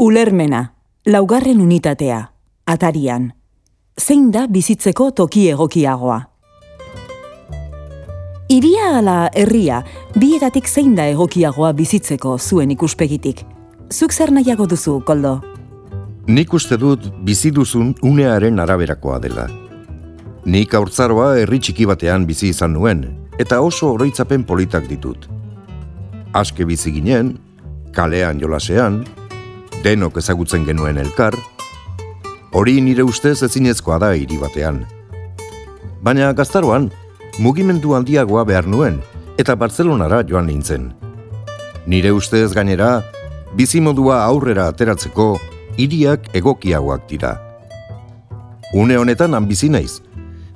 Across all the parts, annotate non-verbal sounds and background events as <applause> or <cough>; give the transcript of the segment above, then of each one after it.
Ulermena, laugarren unitatea, atarian. Zein da bizitzeko toki egokiagoa? Iria ala herria, bietatik zein da egokiagoa bizitzeko zuen ikuspegitik. Zuk zer nahiago duzu, Koldo? Nik uste dut bizi duzun unearen araberakoa dela. Nik aurtzaroa herri txiki batean bizi izan nuen, eta oso oroitzapen politak ditut. Aske bizi ginen, kalean jolasean, denok ezagutzen genuen elkar, hori nire ustez ezinezkoa da hiri batean. Baina gaztaroan, mugimendu handiagoa behar nuen, eta Bartzelonara joan nintzen. Nire ustez gainera, bizimodua aurrera ateratzeko hiriak egokiagoak dira. Une honetan han bizi naiz,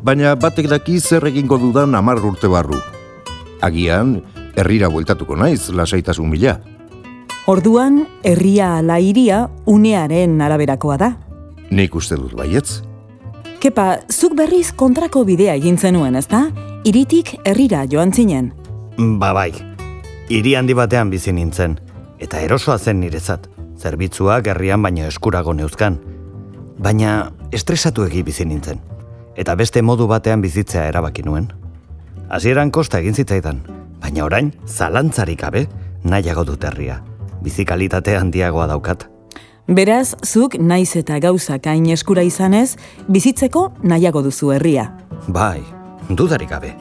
baina batek daki zer egingo dudan hamar urte barru. Agian, herrira bueltatuko naiz lasaitasun bila. Orduan, herria ala hiria unearen araberakoa da. Nik uste dut baietz. Kepa, zuk berriz kontrako bidea egin zenuen, ezta? Iritik herrira joan zinen. Ba bai, hiri handi batean bizi nintzen, eta erosoa zen nirezat, zerbitzuak herrian baino eskurago neuzkan. Baina estresatu egi bizi nintzen, eta beste modu batean bizitzea erabaki nuen. Hasieran kosta egin zitzaidan, baina orain zalantzarik gabe nahiago dut herria. Bizikalitate handiagoa daukat. Beraz, zuk naiz eta gauzak hain eskura izanez, bizitzeko nahiago duzu herria. Bai, dudarik gabe.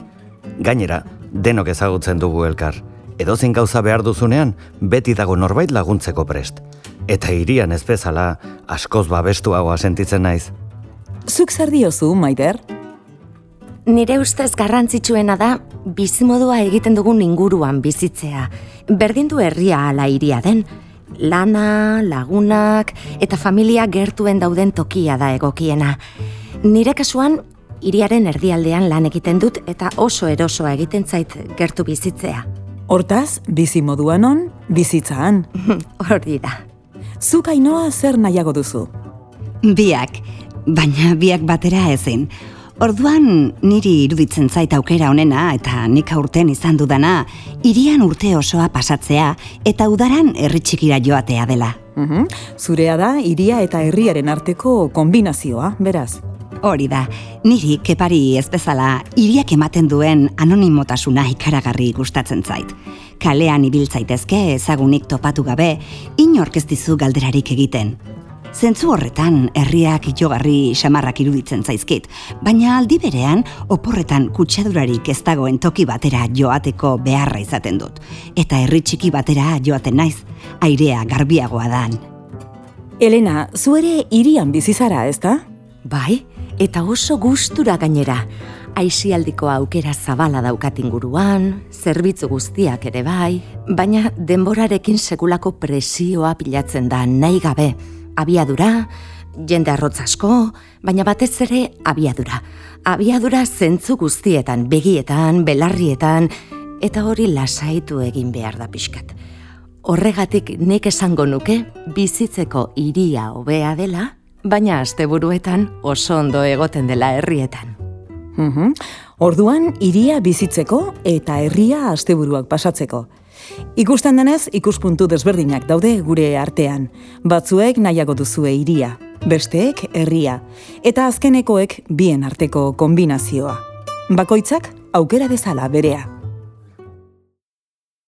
Gainera, denok ezagutzen dugu elkar. Edozein gauza behar duzunean, beti dago norbait laguntzeko prest. Eta hirian ez bezala, askoz babestuagoa sentitzen naiz. Zuk zer diozu, Maider? Nire ustez garrantzitsuena da bizimodua egiten dugun inguruan bizitzea. Berdin du herria ala hiria den. Lana, lagunak eta familia gertuen dauden tokia da egokiena. Nire kasuan hiriaren erdialdean lan egiten dut eta oso erosoa egiten zait gertu bizitzea. Hortaz, bizimoduan on, bizitzaan. <laughs> Hori da. Zuk ainoa zer nahiago duzu? Biak, baina biak batera ezin. Orduan niri iruditzen zait aukera honena eta nik aurten izan dudana, irian urte osoa pasatzea eta udaran herri txikira joatea dela. Mhm. Zurea da, iria eta herriaren arteko kombinazioa, beraz. Hori da, niri kepari ez bezala iriak ematen duen anonimotasuna ikaragarri gustatzen zait. Kalean ibiltzaitezke ezagunik topatu gabe, inork ez dizu galderarik egiten. Zentzu horretan herriak jogarri xamarrak iruditzen zaizkit, baina aldi berean oporretan kutsadurarik ez dagoen toki batera joateko beharra izaten dut. Eta herri txiki batera joaten naiz, airea garbiagoa dan. Elena, zu ere irian bizizara, ezta? Bai, eta oso gustura gainera. Aisialdiko aukera zabala daukat inguruan, zerbitzu guztiak ere bai, baina denborarekin sekulako presioa pilatzen da nahi gabe. Abiadura, jende arrotz asko, baina batez ere abiadura. Abiadura zentzu guztietan, begietan, belarrietan, eta hori lasaitu egin behar da pixkat. Horregatik nik esango nuke bizitzeko iria hobea dela, baina asteburuetan oso ondo egoten dela herrietan. Mhm. Orduan, iria bizitzeko eta herria asteburuak pasatzeko. Ikusten denez, ikuspuntu desberdinak daude gure artean. Batzuek nahiago duzue iria, besteek herria, eta azkenekoek bien arteko kombinazioa. Bakoitzak aukera dezala berea.